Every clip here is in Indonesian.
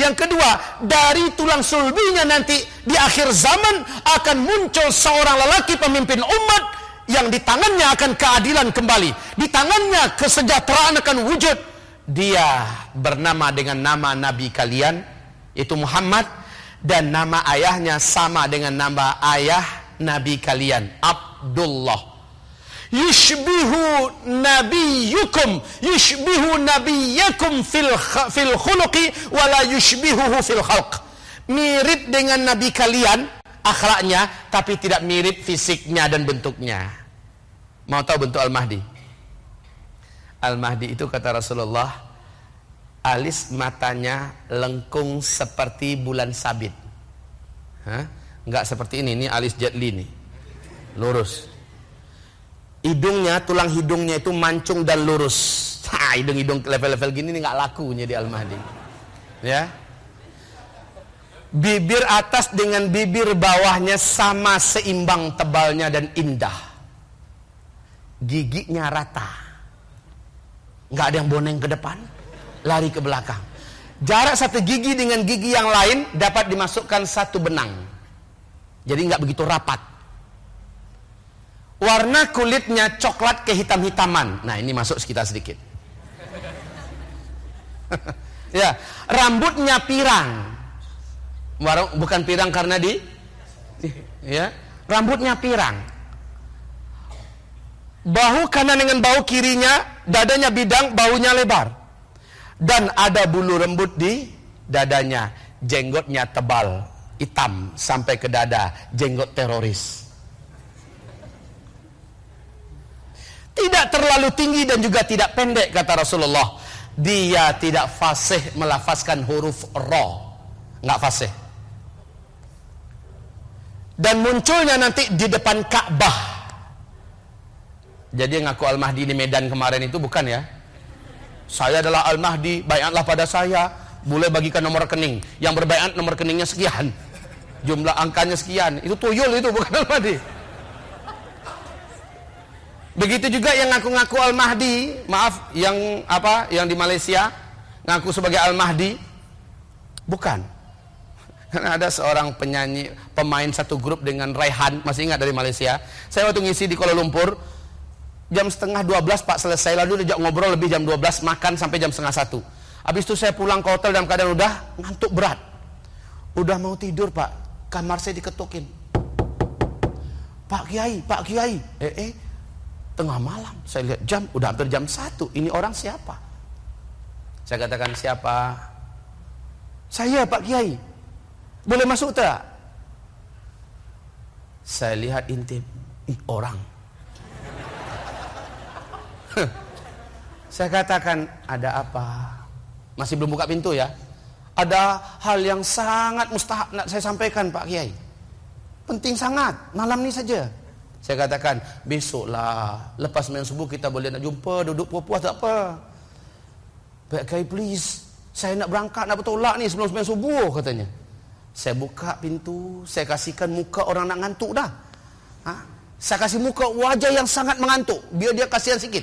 Yang kedua, dari tulang sulbinya nanti di akhir zaman akan muncul seorang lelaki pemimpin umat yang di tangannya akan keadilan kembali. Di tangannya kesejahteraan akan wujud. Dia bernama dengan nama nabi kalian yaitu Muhammad dan nama ayahnya sama dengan nama ayah nabi kalian Abdullah yushbihu nabiyukum. Yushbihu nabiyakum fil fil khuluqi wala yushbihuhu fil khalq. Mirip dengan nabi kalian akhlaknya tapi tidak mirip fisiknya dan bentuknya. Mau tahu bentuk al-mahdi? Al-mahdi itu kata Rasulullah alis matanya lengkung seperti bulan sabit. Hah? Enggak seperti ini, ini alis jet li nih. Lurus hidungnya, tulang hidungnya itu mancung dan lurus. Ha, hidung-hidung level-level gini nggak laku jadi Al-Mahdi. Ya. Bibir atas dengan bibir bawahnya sama seimbang tebalnya dan indah. Giginya rata. Nggak ada yang boneng ke depan, lari ke belakang. Jarak satu gigi dengan gigi yang lain dapat dimasukkan satu benang. Jadi nggak begitu rapat warna kulitnya coklat kehitam-hitaman. Nah, ini masuk sekitar sedikit. ya, rambutnya pirang. Bukan pirang karena di ya, rambutnya pirang. Bahu kanan dengan bahu kirinya, dadanya bidang, baunya lebar. Dan ada bulu rambut di dadanya, jenggotnya tebal, hitam sampai ke dada, jenggot teroris. Tidak terlalu tinggi dan juga tidak pendek kata Rasulullah. Dia tidak fasih melafazkan huruf ro. Nggak fasih. Dan munculnya nanti di depan Ka'bah. Jadi yang ngaku Al-Mahdi di Medan kemarin itu bukan ya. Saya adalah Al-Mahdi, bayatlah pada saya. Boleh bagikan nomor rekening. Yang berbayat nomor rekeningnya sekian. Jumlah angkanya sekian. Itu tuyul itu bukan Al-Mahdi. Begitu juga yang ngaku-ngaku Al-Mahdi, maaf, yang apa? Yang di Malaysia ngaku sebagai Al-Mahdi. Bukan. Karena ada seorang penyanyi, pemain satu grup dengan Raihan, masih ingat dari Malaysia. Saya waktu ngisi di Kuala Lumpur, jam setengah 12 Pak selesai lalu diajak ngobrol lebih jam 12 makan sampai jam setengah satu. Habis itu saya pulang ke hotel dalam keadaan udah ngantuk berat. Udah mau tidur Pak, kamar saya diketukin. Pak Kiai, Pak Kiai. Eh, eh, tengah malam saya lihat jam udah hampir jam satu. Ini orang siapa? Saya katakan siapa? Saya Pak Kiai. Boleh masuk tak? Saya lihat intip ih orang. Saya katakan ada apa? Masih belum buka pintu ya. Ada hal yang sangat mustahak nak saya sampaikan Pak Kiai. Penting sangat malam ini saja saya katakan, besoklah, lepas main subuh kita boleh nak jumpa, duduk puas-puas tak apa. Baik kai please, saya nak berangkat, nak bertolak ni sebelum main subuh katanya. Saya buka pintu, saya kasihkan muka orang nak ngantuk dah. Ha? Saya kasih muka wajah yang sangat mengantuk, biar dia kasihan sikit.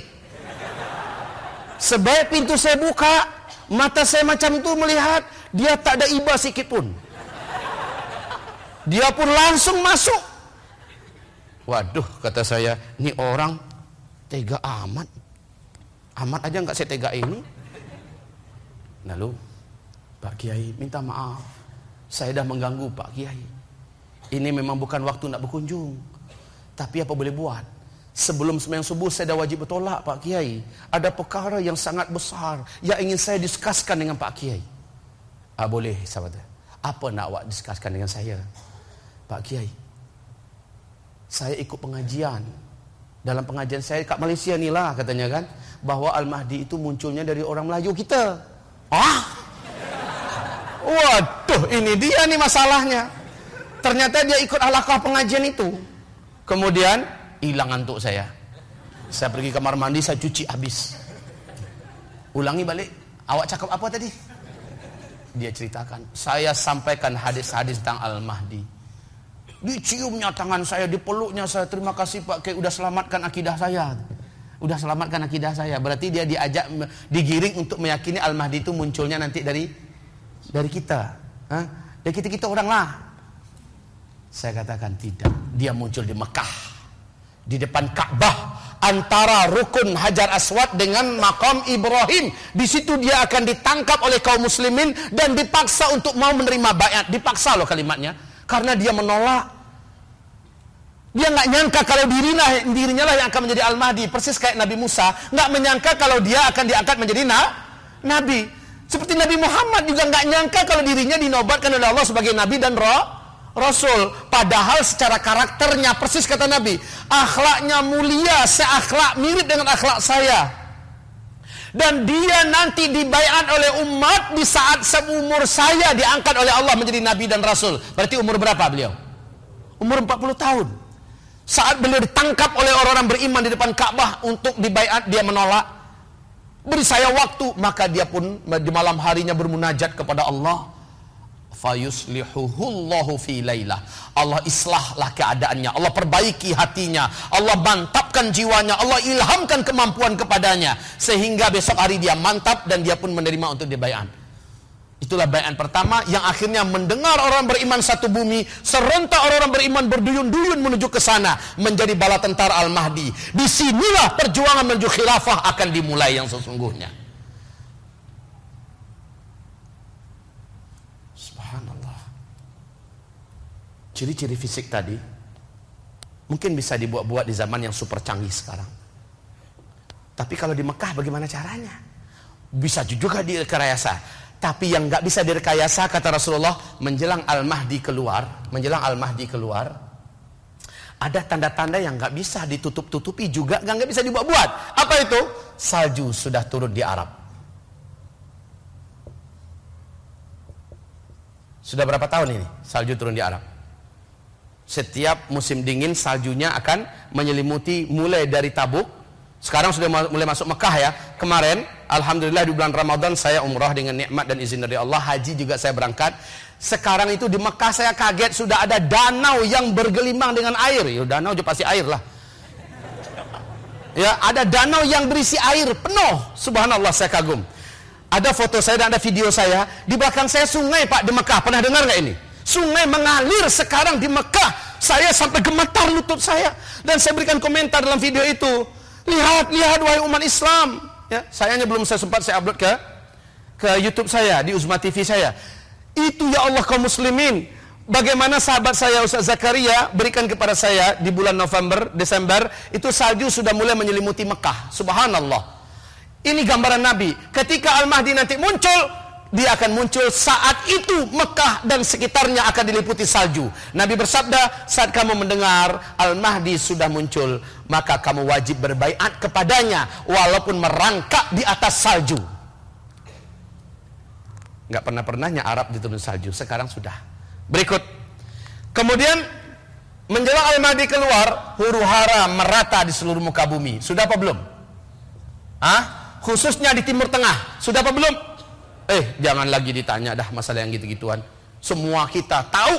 Sebaik pintu saya buka, mata saya macam tu melihat, dia tak ada iba sikit pun. Dia pun langsung masuk Waduh, kata saya, ini orang tega amat. Amat aja nggak saya tega ini. Lalu, Pak Kiai minta maaf. Saya dah mengganggu Pak Kiai. Ini memang bukan waktu nak berkunjung. Tapi apa boleh buat? Sebelum sembahyang subuh saya dah wajib bertolak Pak Kiai. Ada perkara yang sangat besar yang ingin saya diskusikan dengan Pak Kiai. Ah boleh sahabat. Apa nak awak diskusikan dengan saya? Pak Kiai, saya ikut pengajian. Dalam pengajian saya kat Malaysia ni lah katanya kan. Bahawa Al-Mahdi itu munculnya dari orang Melayu kita. Ah! Waduh, ini dia nih masalahnya. Ternyata dia ikut halakah pengajian itu. Kemudian hilang ngantuk saya. Saya pergi kamar mandi, saya cuci habis. Ulangi balik. Awak cakap apa tadi? Dia ceritakan. Saya sampaikan hadis-hadis tentang Al-Mahdi. Diciumnya tangan saya, dipeluknya saya. Terima kasih Pak Kiai udah selamatkan akidah saya. Udah selamatkan akidah saya. Berarti dia diajak digiring untuk meyakini Al-Mahdi itu munculnya nanti dari dari kita. Hah? Dari kita-kita orang lah. Saya katakan tidak. Dia muncul di Mekah. Di depan Ka'bah. Antara rukun Hajar Aswad dengan makam Ibrahim. Di situ dia akan ditangkap oleh kaum muslimin. Dan dipaksa untuk mau menerima bayat. Dipaksa loh kalimatnya. Karena dia menolak. Dia nggak nyangka kalau dirinya, dirinya lah yang akan menjadi Al-Mahdi. Persis kayak Nabi Musa. nggak menyangka kalau dia akan diangkat menjadi na, Nabi. Seperti Nabi Muhammad juga nggak nyangka kalau dirinya dinobatkan oleh Allah sebagai Nabi dan roh. Rasul. Padahal secara karakternya persis kata Nabi. Akhlaknya mulia, seakhlak mirip dengan akhlak saya. Dan dia nanti dibayar oleh umat di saat seumur saya diangkat oleh Allah menjadi Nabi dan Rasul. Berarti umur berapa beliau? Umur 40 tahun. Saat beliau ditangkap oleh orang-orang beriman di depan Ka'bah untuk dibayar, dia menolak. Beri saya waktu, maka dia pun di malam harinya bermunajat kepada Allah fayuslihuhullahu fi lailah. Allah islahlah keadaannya, Allah perbaiki hatinya, Allah mantapkan jiwanya, Allah ilhamkan kemampuan kepadanya sehingga besok hari dia mantap dan dia pun menerima untuk dibayar. Itulah bayan pertama yang akhirnya mendengar orang beriman satu bumi, serentak orang-orang beriman berduyun-duyun menuju ke sana menjadi bala tentara Al-Mahdi. Di sinilah perjuangan menuju khilafah akan dimulai yang sesungguhnya. Ciri-ciri fisik tadi mungkin bisa dibuat-buat di zaman yang super canggih sekarang. Tapi kalau di Mekah bagaimana caranya? Bisa juga direkayasa. Tapi yang nggak bisa direkayasa kata Rasulullah menjelang Al-Mahdi keluar, menjelang Al-Mahdi keluar, ada tanda-tanda yang nggak bisa ditutup-tutupi juga nggak bisa dibuat-buat. Apa itu? Salju sudah turun di Arab. Sudah berapa tahun ini salju turun di Arab? Setiap musim dingin saljunya akan menyelimuti mulai dari Tabuk. Sekarang sudah mulai masuk Mekah ya. Kemarin, alhamdulillah di bulan Ramadan saya umrah dengan nikmat dan izin dari Allah. Haji juga saya berangkat. Sekarang itu di Mekah saya kaget sudah ada danau yang bergelimang dengan air. Ya danau juga pasti air lah. Ya, ada danau yang berisi air penuh. Subhanallah saya kagum. Ada foto saya dan ada video saya. Di belakang saya sungai Pak di Mekah. Pernah dengar nggak ini? Sungai mengalir sekarang di Mekah. Saya sampai gemetar lutut saya. Dan saya berikan komentar dalam video itu. Lihat, lihat wahai umat Islam. Ya, sayangnya belum saya sempat saya upload ke ke YouTube saya di Uzma TV saya. Itu ya Allah kaum muslimin. Bagaimana sahabat saya Ustaz Zakaria berikan kepada saya di bulan November, Desember, itu salju sudah mulai menyelimuti Mekah. Subhanallah. Ini gambaran Nabi. Ketika Al-Mahdi nanti muncul, dia akan muncul saat itu Mekah dan sekitarnya akan diliputi salju. Nabi bersabda, saat kamu mendengar Al-Mahdi sudah muncul, maka kamu wajib berbaiat kepadanya walaupun merangkak di atas salju. Gak pernah-pernahnya Arab diturun salju, sekarang sudah. Berikut. Kemudian menjelang Al-Mahdi keluar, huru hara merata di seluruh muka bumi. Sudah apa belum? Ah, khususnya di Timur Tengah. Sudah apa belum? Eh, jangan lagi ditanya dah masalah yang gitu-gituan. Semua kita tahu.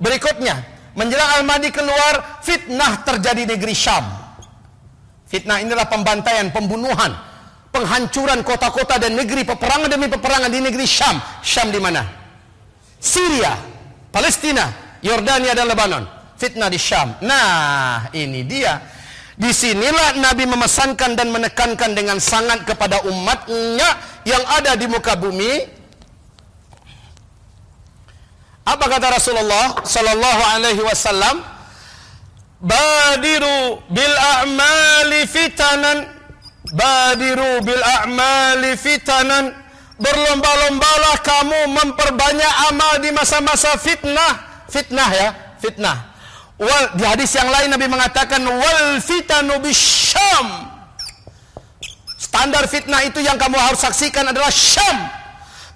Berikutnya, menjelang Al-Mahdi keluar, fitnah terjadi di negeri Syam. Fitnah inilah pembantaian, pembunuhan, penghancuran kota-kota dan negeri, peperangan demi peperangan di negeri Syam. Syam di mana? Syria, Palestina, Yordania dan Lebanon. Fitnah di Syam. Nah, ini dia. Di sinilah Nabi memesankan dan menekankan dengan sangat kepada umatnya yang ada di muka bumi. Apa kata Rasulullah sallallahu alaihi wasallam? Badiru bil a'mali fitanan. Badiru bil a'mali fitanan. Berlomba-lombalah kamu memperbanyak amal di masa-masa fitnah. Fitnah ya fitnah wal di hadis yang lain Nabi mengatakan wal fitanu bisyam Standar fitnah itu yang kamu harus saksikan adalah Syam.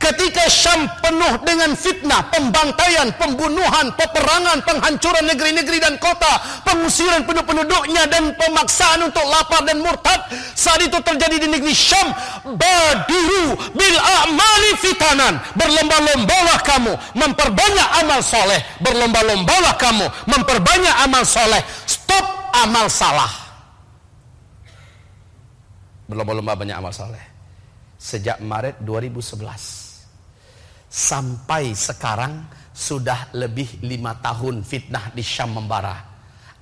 Ketika Syam penuh dengan fitnah, pembantaian, pembunuhan, peperangan, penghancuran negeri-negeri dan kota, pengusiran penduduk-penduduknya dan pemaksaan untuk lapar dan murtad, saat itu terjadi di negeri Syam, badiru bil a'mali fitanan. Berlomba-lombalah kamu memperbanyak amal soleh. Berlomba-lombalah kamu memperbanyak amal soleh. Stop amal salah. Berlomba-lomba banyak amal soleh. Sejak Maret 2011 sampai sekarang sudah lebih lima tahun fitnah di Syam membara.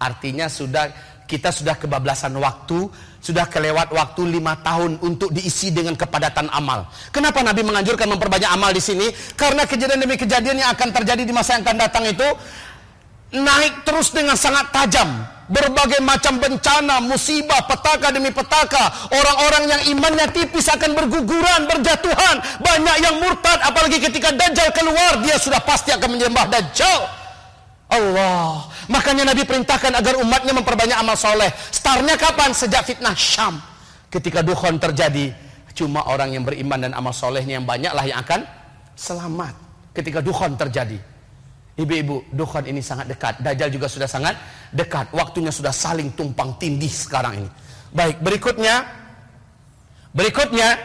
Artinya sudah kita sudah kebablasan waktu, sudah kelewat waktu lima tahun untuk diisi dengan kepadatan amal. Kenapa Nabi menganjurkan memperbanyak amal di sini? Karena kejadian demi kejadian yang akan terjadi di masa yang akan datang itu naik terus dengan sangat tajam berbagai macam bencana, musibah, petaka demi petaka. Orang-orang yang imannya tipis akan berguguran, berjatuhan. Banyak yang murtad, apalagi ketika Dajjal keluar, dia sudah pasti akan menyembah Dajjal. Allah. Makanya Nabi perintahkan agar umatnya memperbanyak amal soleh. Startnya kapan? Sejak fitnah Syam. Ketika dukhon terjadi, cuma orang yang beriman dan amal solehnya yang banyaklah yang akan selamat. Ketika dukhon terjadi. Ibu-ibu, dukhan ini sangat dekat. Dajjal juga sudah sangat dekat. Waktunya sudah saling tumpang tindih sekarang ini. Baik, berikutnya. Berikutnya,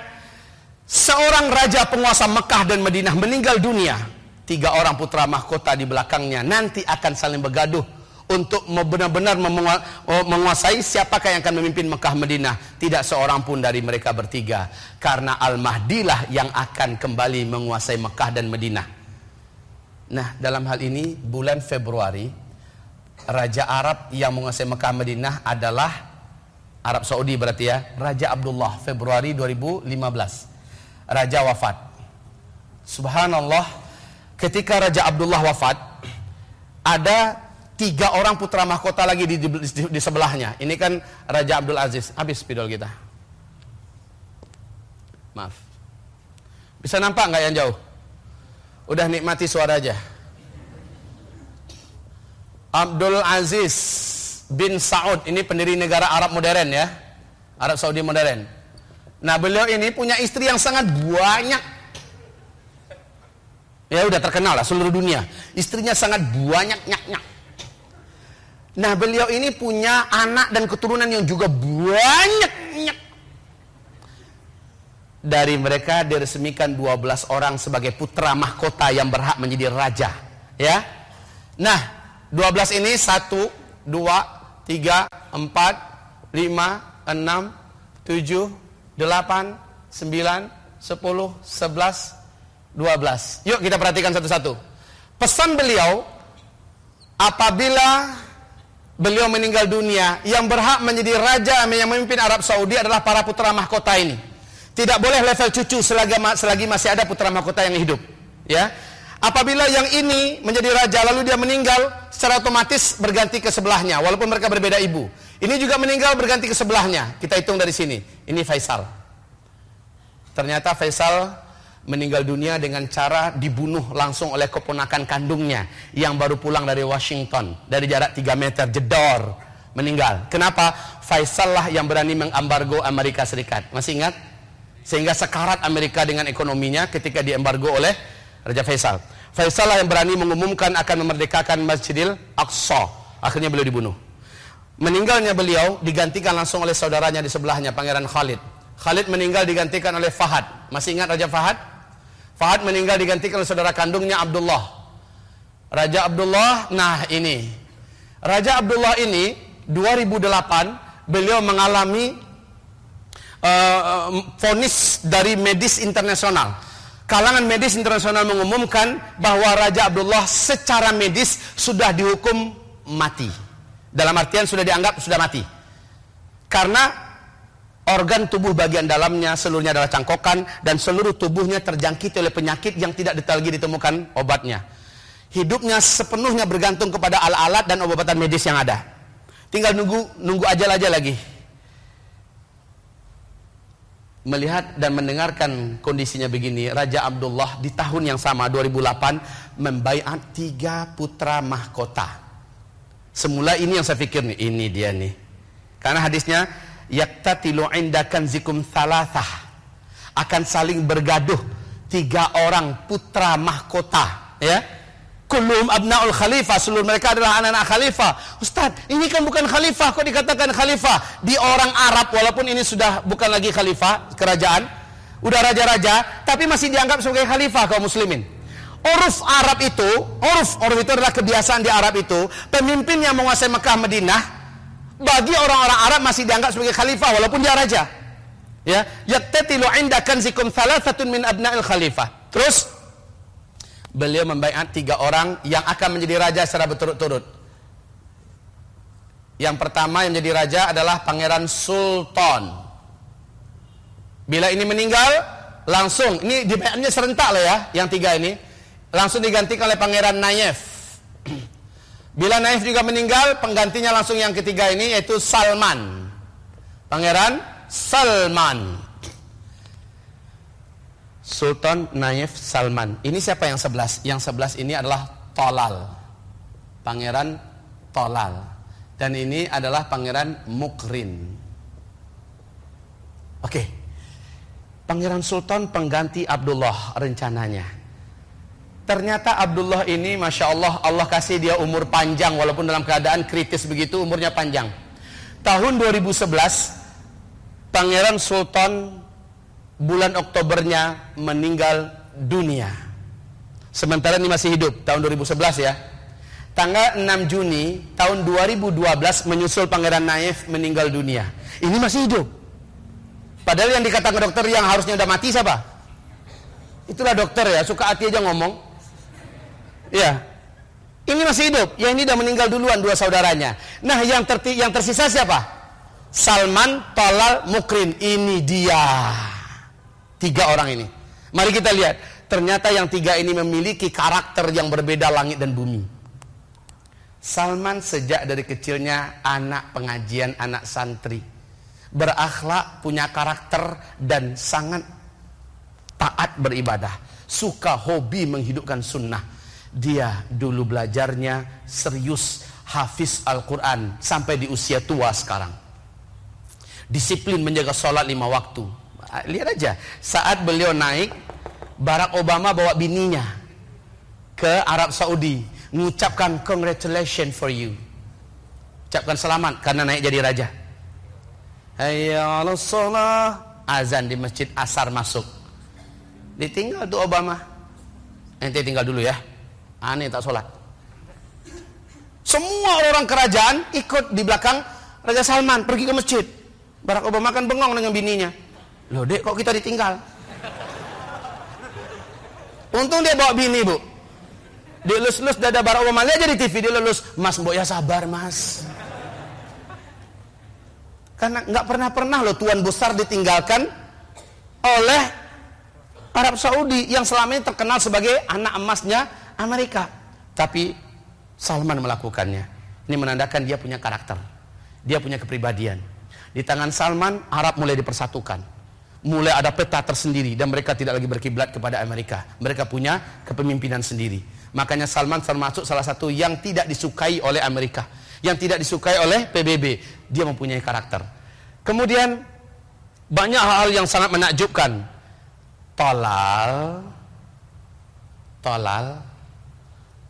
seorang raja penguasa Mekah dan Madinah meninggal dunia. Tiga orang putra mahkota di belakangnya nanti akan saling bergaduh untuk benar-benar menguasai siapakah yang akan memimpin Mekah Madinah. Tidak seorang pun dari mereka bertiga. Karena Al-Mahdilah yang akan kembali menguasai Mekah dan Madinah. Nah, dalam hal ini bulan Februari Raja Arab yang menguasai Mekah Madinah adalah Arab Saudi berarti ya, Raja Abdullah Februari 2015. Raja wafat. Subhanallah, ketika Raja Abdullah wafat, ada tiga orang putra mahkota lagi di, di, di, sebelahnya. Ini kan Raja Abdul Aziz. Habis spidol kita. Maaf. Bisa nampak nggak yang jauh? Udah nikmati suara aja. Abdul Aziz bin Saud ini pendiri negara Arab modern ya. Arab Saudi modern. Nah, beliau ini punya istri yang sangat banyak. Ya udah terkenal lah seluruh dunia. Istrinya sangat banyak nyak nyak. Nah, beliau ini punya anak dan keturunan yang juga banyak nyak dari mereka diresmikan 12 orang sebagai putra mahkota yang berhak menjadi raja. Ya. Nah, 12 ini 1 2 3 4 5 6 7 8 9 10 11 12. Yuk kita perhatikan satu-satu. Pesan beliau apabila beliau meninggal dunia yang berhak menjadi raja yang memimpin Arab Saudi adalah para putra mahkota ini. Tidak boleh level cucu selagi, selagi masih ada putra mahkota yang hidup. Ya. Apabila yang ini menjadi raja lalu dia meninggal, secara otomatis berganti ke sebelahnya walaupun mereka berbeda ibu. Ini juga meninggal berganti ke sebelahnya. Kita hitung dari sini. Ini Faisal. Ternyata Faisal meninggal dunia dengan cara dibunuh langsung oleh keponakan kandungnya yang baru pulang dari Washington dari jarak 3 meter jedor meninggal. Kenapa? Faisal lah yang berani mengambargo Amerika Serikat. Masih ingat? Sehingga sekarat Amerika dengan ekonominya ketika diembargo oleh Raja Faisal. Faisal lah yang berani mengumumkan akan memerdekakan Masjidil Aqsa. Akhirnya beliau dibunuh. Meninggalnya beliau digantikan langsung oleh saudaranya di sebelahnya, Pangeran Khalid. Khalid meninggal digantikan oleh Fahad. Masih ingat Raja Fahad? Fahad meninggal digantikan oleh saudara kandungnya Abdullah. Raja Abdullah, nah ini. Raja Abdullah ini 2008 beliau mengalami vonis uh, dari medis internasional. Kalangan medis internasional mengumumkan bahwa Raja Abdullah secara medis sudah dihukum mati. Dalam artian sudah dianggap sudah mati. Karena organ tubuh bagian dalamnya seluruhnya adalah cangkokan dan seluruh tubuhnya terjangkit oleh penyakit yang tidak lagi ditemukan obatnya. Hidupnya sepenuhnya bergantung kepada alat-alat dan obat-obatan medis yang ada. Tinggal nunggu nunggu ajal aja lagi melihat dan mendengarkan kondisinya begini, Raja Abdullah di tahun yang sama 2008 membaiat tiga putra mahkota. Semula ini yang saya pikir nih, ini dia nih. Karena hadisnya yaktatilu indakan zikum thalathah akan saling bergaduh tiga orang putra mahkota ya kulum abnaul khalifah. Seluruh mereka adalah anak-anak khalifah. Ustaz ini kan bukan khalifah. Kok dikatakan khalifah? Di orang Arab walaupun ini sudah bukan lagi khalifah kerajaan udah raja-raja tapi masih dianggap sebagai khalifah kaum muslimin. Uruf Arab itu, uruf, uruf itu adalah kebiasaan di Arab itu, pemimpin yang menguasai Mekah Madinah, bagi orang-orang Arab masih dianggap sebagai khalifah walaupun dia raja. Ya, yattatilu inda kanzikum thalathatun min abna'il khalifah. Terus beliau membaiat tiga orang yang akan menjadi raja secara berturut-turut. Yang pertama yang menjadi raja adalah Pangeran Sultan. Bila ini meninggal, langsung ini dibayarnya serentak lah ya, yang tiga ini langsung digantikan oleh Pangeran Nayef. Bila Naif juga meninggal, penggantinya langsung yang ketiga ini yaitu Salman. Pangeran Salman. Sultan Naif Salman. Ini siapa yang sebelas? Yang sebelas ini adalah Tolal. Pangeran Tolal. Dan ini adalah Pangeran Mukrin. Oke. Pangeran Sultan pengganti Abdullah rencananya. Ternyata Abdullah ini Masya Allah Allah kasih dia umur panjang Walaupun dalam keadaan kritis begitu umurnya panjang Tahun 2011 Pangeran Sultan Bulan Oktobernya meninggal dunia Sementara ini masih hidup Tahun 2011 ya Tanggal 6 Juni tahun 2012 Menyusul Pangeran Naif meninggal dunia Ini masih hidup Padahal yang dikatakan dokter yang harusnya udah mati siapa? Itulah dokter ya, suka hati aja ngomong Ya. Ini masih hidup. Yang ini sudah meninggal duluan dua saudaranya. Nah, yang terti yang tersisa siapa? Salman, Talal, Mukrin. Ini dia. Tiga orang ini. Mari kita lihat. Ternyata yang tiga ini memiliki karakter yang berbeda langit dan bumi. Salman sejak dari kecilnya anak pengajian, anak santri. Berakhlak, punya karakter dan sangat taat beribadah. Suka hobi menghidupkan sunnah dia dulu belajarnya serius hafiz Al-Quran sampai di usia tua sekarang. Disiplin menjaga sholat lima waktu. Ah, lihat aja, saat beliau naik, Barack Obama bawa bininya ke Arab Saudi, mengucapkan congratulations for you. Ucapkan selamat karena naik jadi raja. Hayya sholat. Azan di masjid asar masuk. Ditinggal tuh Obama. Ente tinggal dulu ya aneh tak sholat semua orang kerajaan ikut di belakang Raja Salman pergi ke masjid Barack Obama kan bengong dengan bininya loh dek kok kita ditinggal untung dia bawa bini bu dia lus-lus dada Barack Obama lihat aja di TV dia lulus mas mbok ya sabar mas karena nggak pernah pernah loh tuan besar ditinggalkan oleh Arab Saudi yang selama ini terkenal sebagai anak emasnya Amerika. Tapi Salman melakukannya. Ini menandakan dia punya karakter. Dia punya kepribadian. Di tangan Salman, Arab mulai dipersatukan. Mulai ada peta tersendiri dan mereka tidak lagi berkiblat kepada Amerika. Mereka punya kepemimpinan sendiri. Makanya Salman termasuk salah satu yang tidak disukai oleh Amerika. Yang tidak disukai oleh PBB. Dia mempunyai karakter. Kemudian banyak hal yang sangat menakjubkan. Tolal Tolal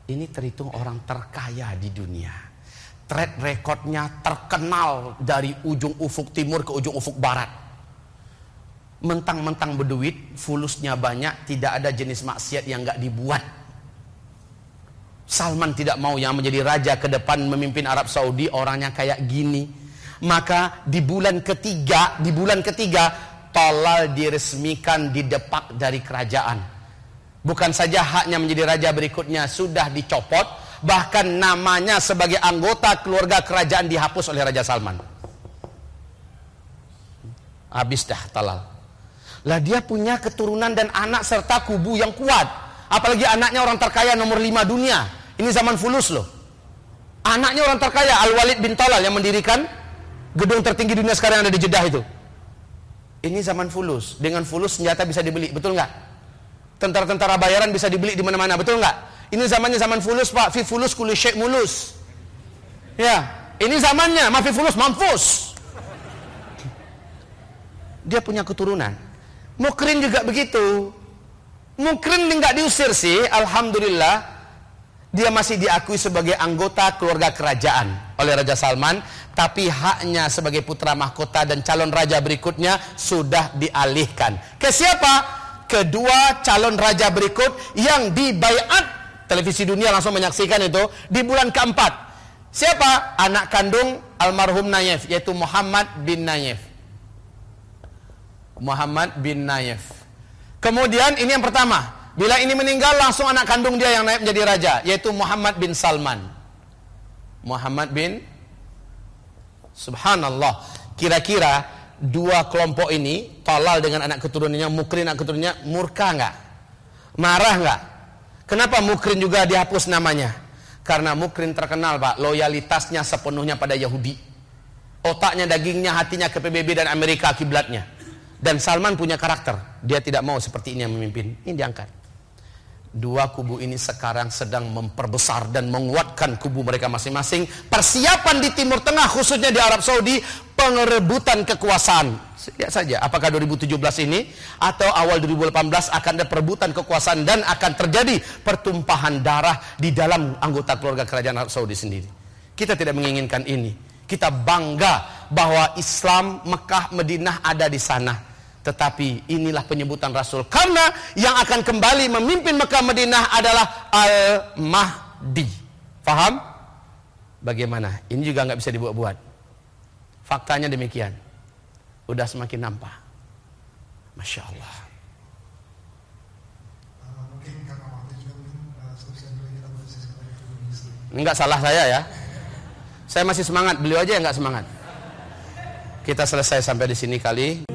ini terhitung orang terkaya di dunia. Track recordnya terkenal dari ujung ufuk timur ke ujung ufuk barat. Mentang-mentang berduit, fulusnya banyak, tidak ada jenis maksiat yang gak dibuat. Salman tidak mau yang menjadi raja ke depan memimpin Arab Saudi orangnya kayak gini. Maka di bulan ketiga, di bulan ketiga, Tolal diresmikan di depak dari kerajaan Bukan saja haknya menjadi raja berikutnya sudah dicopot, bahkan namanya sebagai anggota keluarga kerajaan dihapus oleh Raja Salman. Habis dah talal. Lah dia punya keturunan dan anak serta kubu yang kuat. Apalagi anaknya orang terkaya nomor lima dunia. Ini zaman fulus loh. Anaknya orang terkaya Al-Walid bin Talal yang mendirikan gedung tertinggi dunia sekarang yang ada di Jeddah itu. Ini zaman fulus. Dengan fulus senjata bisa dibeli, betul nggak? Tentara-tentara bayaran bisa dibeli di mana-mana, betul nggak? Ini zamannya zaman fulus, Pak. Fi fulus kuli syek mulus. Ya, ini zamannya, mafi fulus mampus. Dia punya keturunan. Mukrin juga begitu. Mukrin nggak diusir sih, alhamdulillah. Dia masih diakui sebagai anggota keluarga kerajaan oleh Raja Salman, tapi haknya sebagai putra mahkota dan calon raja berikutnya sudah dialihkan. Ke siapa? Kedua calon raja berikut yang dibaiat televisi dunia langsung menyaksikan itu di bulan keempat. Siapa? Anak kandung almarhum Nayef yaitu Muhammad bin Nayef. Muhammad bin Nayef. Kemudian ini yang pertama, Bila ini meninggal langsung anak kandung dia yang naik menjadi raja yaitu Muhammad bin Salman. Muhammad bin Subhanallah. Kira-kira dua kelompok ini tolal dengan anak keturunannya, Mukrin anak keturunannya murka enggak? Marah enggak? Kenapa Mukrin juga dihapus namanya? Karena Mukrin terkenal, Pak, loyalitasnya sepenuhnya pada Yahudi. Otaknya, dagingnya, hatinya ke PBB dan Amerika kiblatnya. Dan Salman punya karakter. Dia tidak mau seperti ini yang memimpin. Ini diangkat. Dua kubu ini sekarang sedang memperbesar dan menguatkan kubu mereka masing-masing. Persiapan di Timur Tengah khususnya di Arab Saudi pengerebutan kekuasaan. Lihat saja apakah 2017 ini atau awal 2018 akan ada perebutan kekuasaan dan akan terjadi pertumpahan darah di dalam anggota keluarga kerajaan Arab Saudi sendiri. Kita tidak menginginkan ini. Kita bangga bahwa Islam Mekah Madinah ada di sana tetapi inilah penyebutan Rasul. Karena yang akan kembali memimpin Mekah Madinah adalah Al-Mahdi. Faham? Bagaimana? Ini juga nggak bisa dibuat-buat. Faktanya demikian. Udah semakin nampak. Masya Allah. Enggak salah saya ya. Saya masih semangat, beliau aja yang enggak semangat. Kita selesai sampai di sini kali.